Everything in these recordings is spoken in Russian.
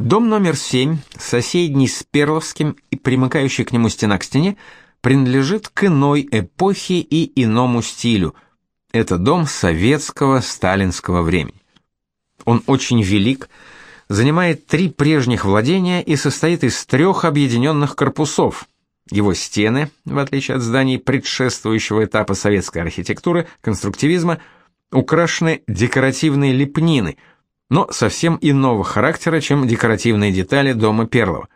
Дом номер 7, соседний с Перловским и примыкающий к нему стена к стене, принадлежит к иной эпохе и иному стилю. Это дом советского сталинского времени. Он очень велик, занимает три прежних владения и состоит из трех объединенных корпусов. Его стены, в отличие от зданий предшествующего этапа советской архитектуры, конструктивизма, украшены декоративной лепниной, но совсем иного характера, чем декоративные детали дома Перлова.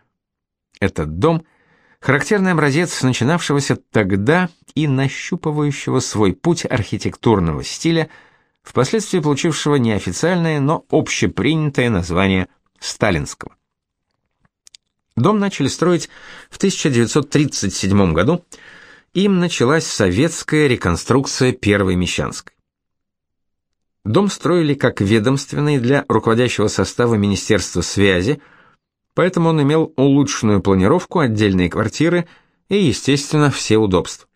Этот дом – характерный образец начинавшегося тогда и нащупывающего свой путь архитектурного стиля, впоследствии получившего неофициальное, но общепринятое название сталинского. Дом начали строить в 1937 году, им началась советская реконструкция Первой Мещанской. Дом строили как ведомственный для руководящего состава Министерства связи, поэтому он имел улучшенную планировку, отдельные квартиры и, естественно, все удобства.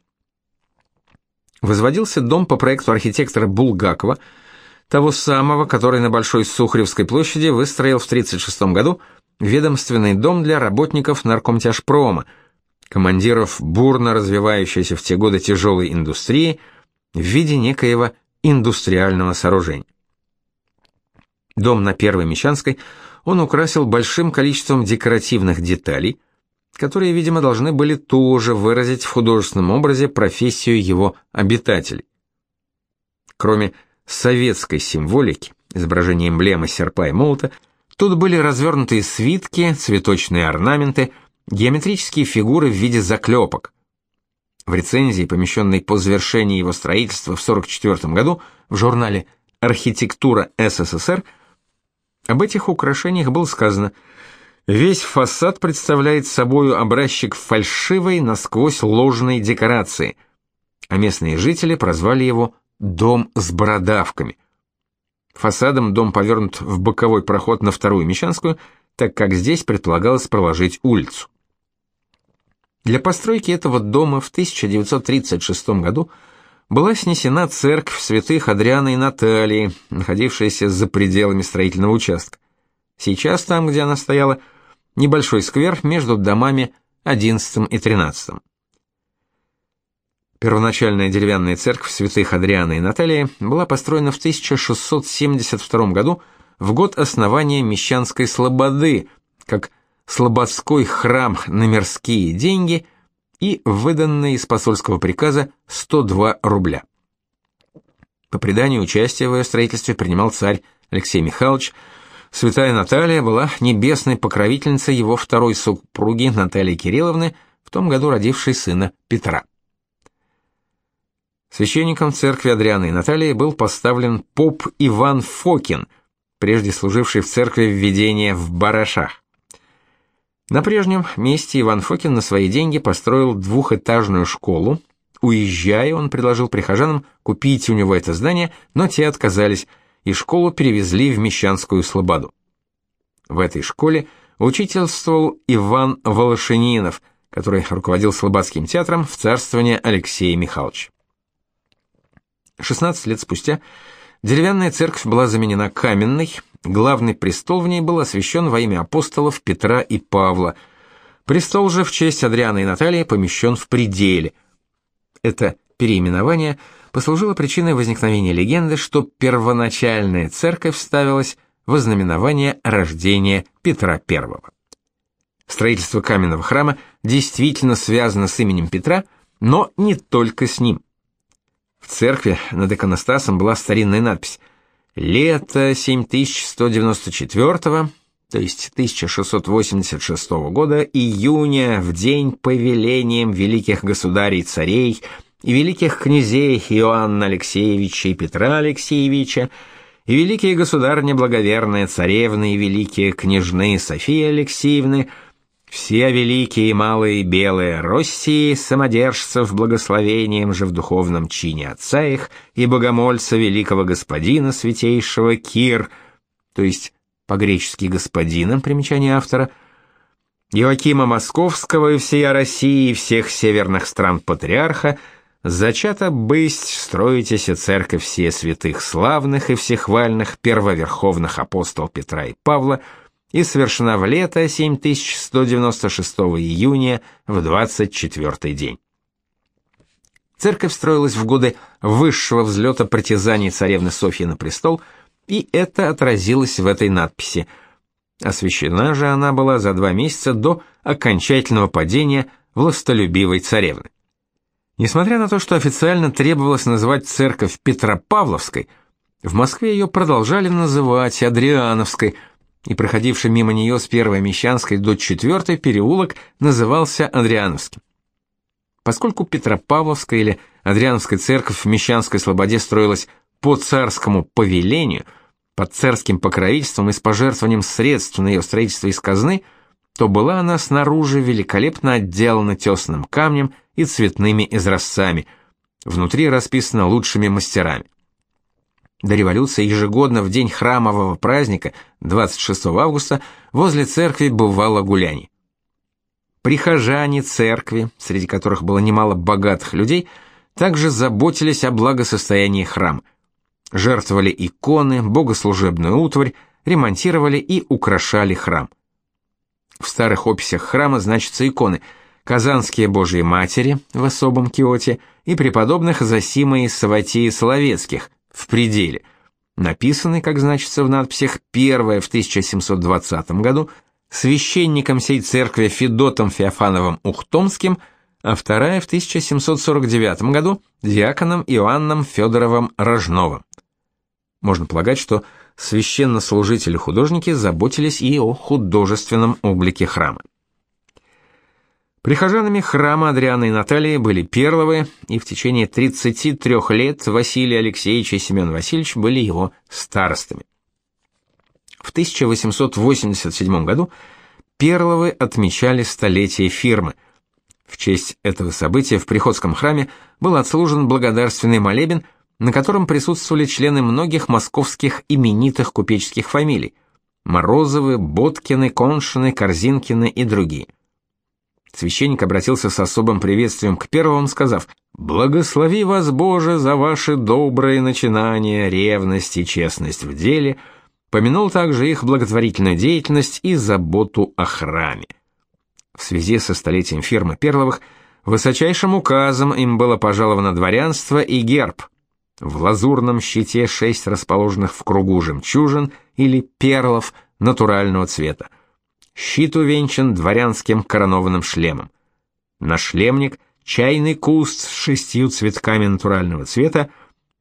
Возводился дом по проекту архитектора Булгакова, того самого, который на Большой Сухаревской площади выстроил в 1936 году ведомственный дом для работников наркомтяжпрома, командиров бурно развивающейся в те годы тяжелой индустрии в виде некоего индустриального сооружения. Дом на Первой Мещанской он украсил большим количеством декоративных деталей, которые, видимо, должны были тоже выразить в художественном образе профессию его обитателей. Кроме советской символики, изображения эмблемы серпа и молота, тут были развернутые свитки, цветочные орнаменты, геометрические фигуры в виде заклепок – в рецензии, помещенной по завершении его строительства в 1944 году в журнале «Архитектура СССР», об этих украшениях было сказано «Весь фасад представляет собою образчик фальшивой, насквозь ложной декорации», а местные жители прозвали его «дом с бородавками». Фасадом дом повернут в боковой проход на вторую Мещанскую, так как здесь предполагалось проложить улицу. Для постройки этого дома в 1936 году была снесена церковь святых Адриана и Натальи, находившаяся за пределами строительного участка. Сейчас там, где она стояла, небольшой сквер между домами 11 и 13. Первоначальная деревянная церковь святых Адриана и Натальи была построена в 1672 году, в год основания Мещанской Слободы, как слободской храм на мирские деньги и выданные из посольского приказа 102 рубля. По преданию участие в ее строительстве принимал царь Алексей Михайлович. Святая Наталья была небесной покровительницей его второй супруги Натальи Кирилловны, в том году родившей сына Петра. Священником церкви Адрианы и Натальи был поставлен поп Иван Фокин, прежде служивший в церкви введения в Барашах. На прежнем месте Иван Фокин на свои деньги построил двухэтажную школу. Уезжая, он предложил прихожанам купить у него это здание, но те отказались, и школу перевезли в Мещанскую Слободу. В этой школе учительствовал Иван Волошининов, который руководил Слободским театром в царствование Алексея Михайловича. 16 лет спустя деревянная церковь была заменена каменной, Главный престол в ней был освящен во имя апостолов Петра и Павла. Престол же в честь Адриана и Натальи помещен в пределе. Это переименование послужило причиной возникновения легенды, что первоначальная церковь ставилась во знаменование рождения Петра I. Строительство каменного храма действительно связано с именем Петра, но не только с ним. В церкви над иконостасом была старинная надпись Лето 7194, то есть 1686 года, июня, в день повелением великих государей-царей и великих князей Иоанна Алексеевича и Петра Алексеевича, и великие государни благоверные царевны и великие княжны Софии Алексеевны – все великие и малые белые России, самодержцев благословением же в духовном чине отца их и богомольца великого господина святейшего Кир, то есть по-гречески господина, примечание автора, Иоакима Московского и всея России и всех северных стран патриарха, зачата бысть строитесь церковь все святых славных и всехвальных первоверховных апостол Петра и Павла, и совершена в лето 7196 июня в 24 день. Церковь строилась в годы высшего взлета притязаний царевны Софьи на престол, и это отразилось в этой надписи. Освящена же она была за два месяца до окончательного падения властолюбивой царевны. Несмотря на то, что официально требовалось называть церковь Петропавловской, в Москве ее продолжали называть Адриановской, и проходивший мимо нее с Первой Мещанской до Четвертой переулок назывался Адриановским. Поскольку Петропавловская или Адриановская церковь в Мещанской Слободе строилась по царскому повелению, под царским покровительством и с пожертвованием средств на ее строительство из казны, то была она снаружи великолепно отделана тесным камнем и цветными изразцами, внутри расписана лучшими мастерами. До революции ежегодно в день храмового праздника, 26 августа, возле церкви бывало гуляние. Прихожане церкви, среди которых было немало богатых людей, также заботились о благосостоянии храма. Жертвовали иконы, богослужебную утварь, ремонтировали и украшали храм. В старых описях храма значатся иконы Казанские Божьи Матери в особом киоте и преподобных Зосима и Саватии Соловецких в пределе, написанный, как значится в надписях, первое в 1720 году священником сей церкви Федотом Феофановым Ухтомским, а вторая в 1749 году диаконом Иоанном Федоровым Рожновым. Можно полагать, что священнослужители-художники заботились и о художественном облике храма. Прихожанами храма Адриана и Натальи были Перловы, и в течение 33 лет Василий Алексеевич и Семен Васильевич были его старостами. В 1887 году Перловы отмечали столетие фирмы. В честь этого события в Приходском храме был отслужен благодарственный молебен, на котором присутствовали члены многих московских именитых купеческих фамилий: Морозовы, Боткины, Коншины, Корзинкины и другие. Священник обратился с особым приветствием к первым, сказав: "Благослови вас, Боже, за ваши добрые начинания, ревность и честность в деле". Помянул также их благотворительную деятельность и заботу о храме. В связи со столетием фирмы Перловых высочайшим указом им было пожаловано дворянство и герб. В лазурном щите шесть расположенных в кругу жемчужин или перлов натурального цвета. Щит увенчан дворянским коронованным шлемом. На шлемник чайный куст с шестью цветками натурального цвета,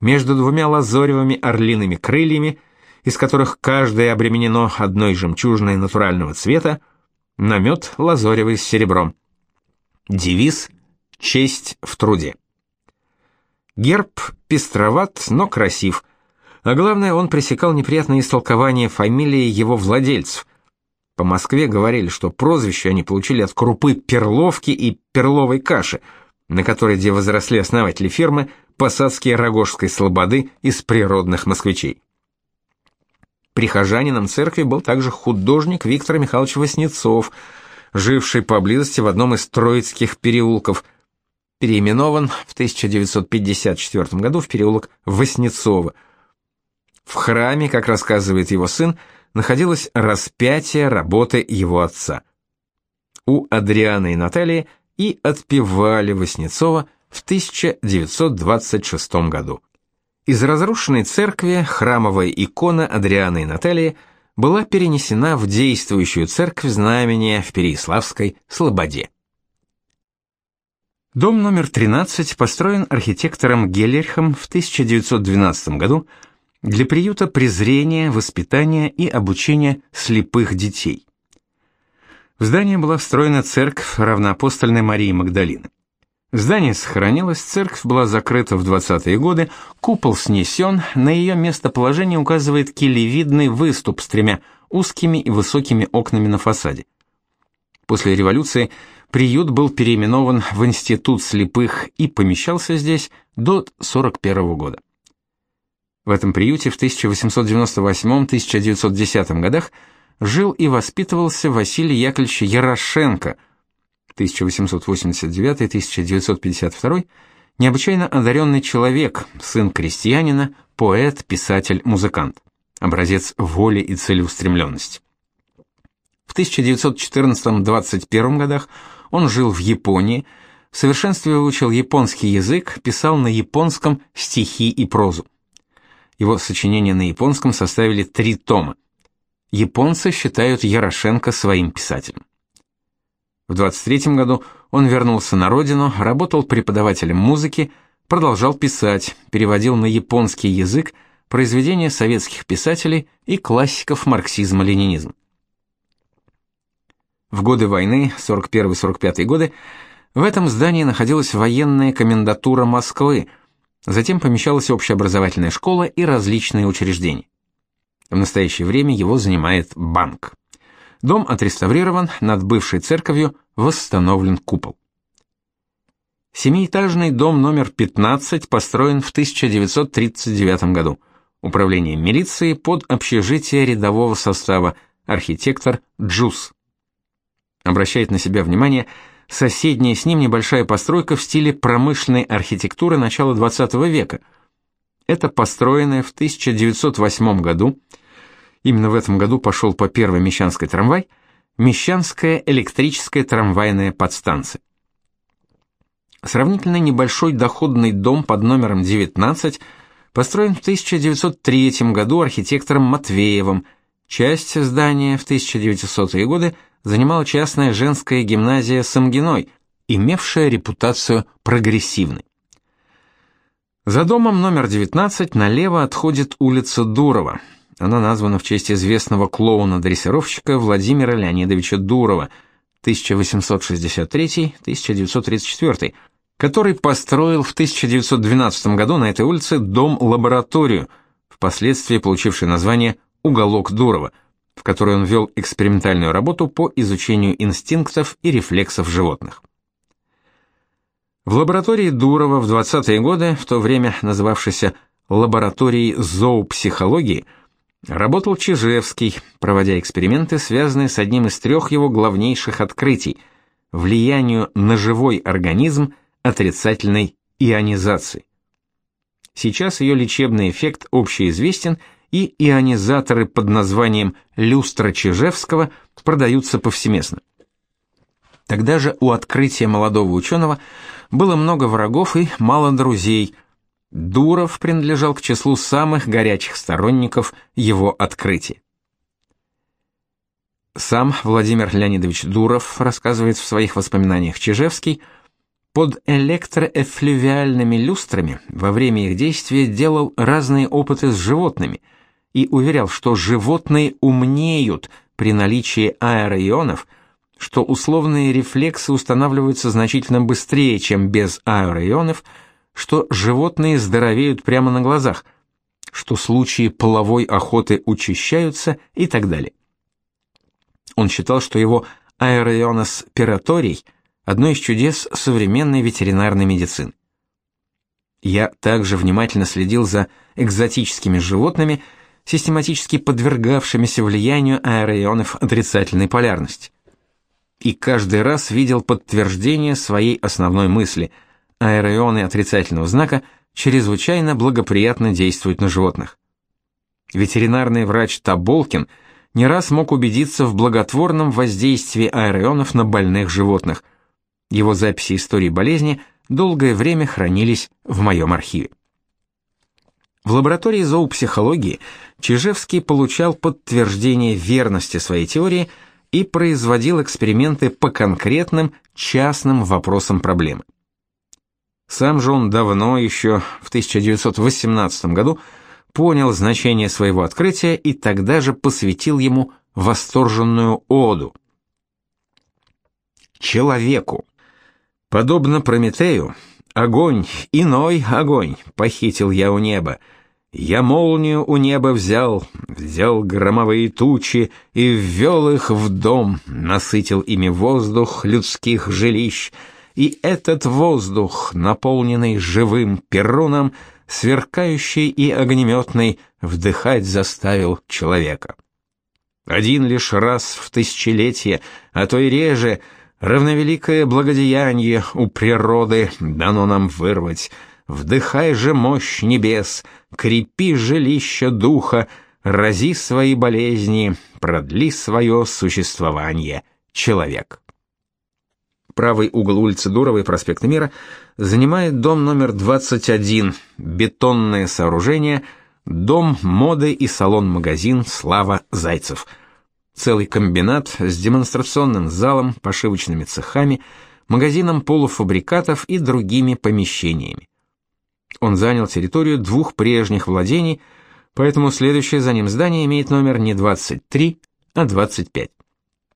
между двумя лазоревыми орлиными крыльями, из которых каждое обременено одной жемчужиной натурального цвета, намет лазоревый с серебром. Девиз «Честь в труде». Герб пестроват, но красив, а главное, он пресекал неприятные истолкования фамилии его владельцев – по Москве говорили, что прозвище они получили от крупы перловки и перловой каши, на которой где возросли основатели фирмы посадские Рогожской слободы из природных москвичей. Прихожанином церкви был также художник Виктор Михайлович Васнецов, живший поблизости в одном из Троицких переулков, переименован в 1954 году в переулок Васнецова. В храме, как рассказывает его сын, находилось распятие работы его отца. У Адрианы и Натальи и отпевали Васнецова в 1926 году. Из разрушенной церкви храмовая икона Адрианы и Натальи была перенесена в действующую церковь Знамения в Переяславской Слободе. Дом номер 13 построен архитектором Геллерхом в 1912 году для приюта презрения, воспитания и обучения слепых детей. В здание была встроена церковь равноапостольной Марии Магдалины. Здание сохранилось, церковь была закрыта в 20-е годы, купол снесен, на ее местоположение указывает килевидный выступ с тремя узкими и высокими окнами на фасаде. После революции приют был переименован в Институт слепых и помещался здесь до 41 года. В этом приюте в 1898-1910 годах жил и воспитывался Василий Яковлевич Ярошенко, 1889-1952, необычайно одаренный человек, сын крестьянина, поэт, писатель, музыкант, образец воли и целеустремленности. В 1914-21 годах он жил в Японии, в совершенстве выучил японский язык, писал на японском стихи и прозу. Его сочинения на японском составили три тома. Японцы считают Ярошенко своим писателем. В 23 году он вернулся на родину, работал преподавателем музыки, продолжал писать, переводил на японский язык произведения советских писателей и классиков марксизма-ленинизма. В годы войны, 41-45 годы, в этом здании находилась военная комендатура Москвы, затем помещалась общеобразовательная школа и различные учреждения. В настоящее время его занимает банк. Дом отреставрирован, над бывшей церковью восстановлен купол. Семиэтажный дом номер 15 построен в 1939 году. Управление милиции под общежитие рядового состава, архитектор Джус. Обращает на себя внимание соседняя с ним небольшая постройка в стиле промышленной архитектуры начала XX века. Это построенная в 1908 году, именно в этом году пошел по первой Мещанской трамвай, Мещанская электрическая трамвайная подстанция. Сравнительно небольшой доходный дом под номером 19 построен в 1903 году архитектором Матвеевым. Часть здания в 1900-е годы занимала частная женская гимназия Самгиной, имевшая репутацию прогрессивной. За домом номер 19 налево отходит улица Дурова. Она названа в честь известного клоуна-дрессировщика Владимира Леонидовича Дурова 1863-1934 который построил в 1912 году на этой улице дом-лабораторию, впоследствии получивший название «Уголок Дурова», в которой он вел экспериментальную работу по изучению инстинктов и рефлексов животных. В лаборатории Дурова в 20-е годы, в то время называвшейся лабораторией зоопсихологии, работал Чижевский, проводя эксперименты, связанные с одним из трех его главнейших открытий – влиянию на живой организм – отрицательной ионизации. Сейчас ее лечебный эффект общеизвестен, и ионизаторы под названием люстра Чижевского продаются повсеместно. Тогда же у открытия молодого ученого было много врагов и мало друзей. Дуров принадлежал к числу самых горячих сторонников его открытия. Сам Владимир Леонидович Дуров рассказывает в своих воспоминаниях Чижевский – под электроэффлювиальными люстрами во время их действия делал разные опыты с животными и уверял, что животные умнеют при наличии аэроионов, что условные рефлексы устанавливаются значительно быстрее, чем без аэроионов, что животные здоровеют прямо на глазах, что случаи половой охоты учащаются и так далее. Он считал, что его аэроионос пираторий – одно из чудес современной ветеринарной медицины. Я также внимательно следил за экзотическими животными, систематически подвергавшимися влиянию аэроионов отрицательной полярности. И каждый раз видел подтверждение своей основной мысли: аэроионы отрицательного знака чрезвычайно благоприятно действуют на животных. Ветеринарный врач Таболкин не раз мог убедиться в благотворном воздействии аэроионов на больных животных – его записи истории болезни долгое время хранились в моем архиве. В лаборатории зоопсихологии Чижевский получал подтверждение верности своей теории и производил эксперименты по конкретным частным вопросам проблемы. Сам же он давно, еще в 1918 году, понял значение своего открытия и тогда же посвятил ему восторженную оду. Человеку, Подобно Прометею, огонь, иной огонь, похитил я у неба. Я молнию у неба взял, взял громовые тучи и ввел их в дом, насытил ими воздух людских жилищ, и этот воздух, наполненный живым перуном, сверкающий и огнеметный, вдыхать заставил человека. Один лишь раз в тысячелетие, а то и реже — Равновеликое благодеяние у природы дано нам вырвать. Вдыхай же мощь небес, крепи жилище духа, Рази свои болезни, продли свое существование, человек. Правый угол улицы Дуровой, проспекта Мира, занимает дом номер 21, бетонное сооружение, дом моды и салон-магазин «Слава Зайцев». Целый комбинат с демонстрационным залом, пошивочными цехами, магазином полуфабрикатов и другими помещениями. Он занял территорию двух прежних владений – поэтому следующее за ним здание имеет номер не 23, а 25.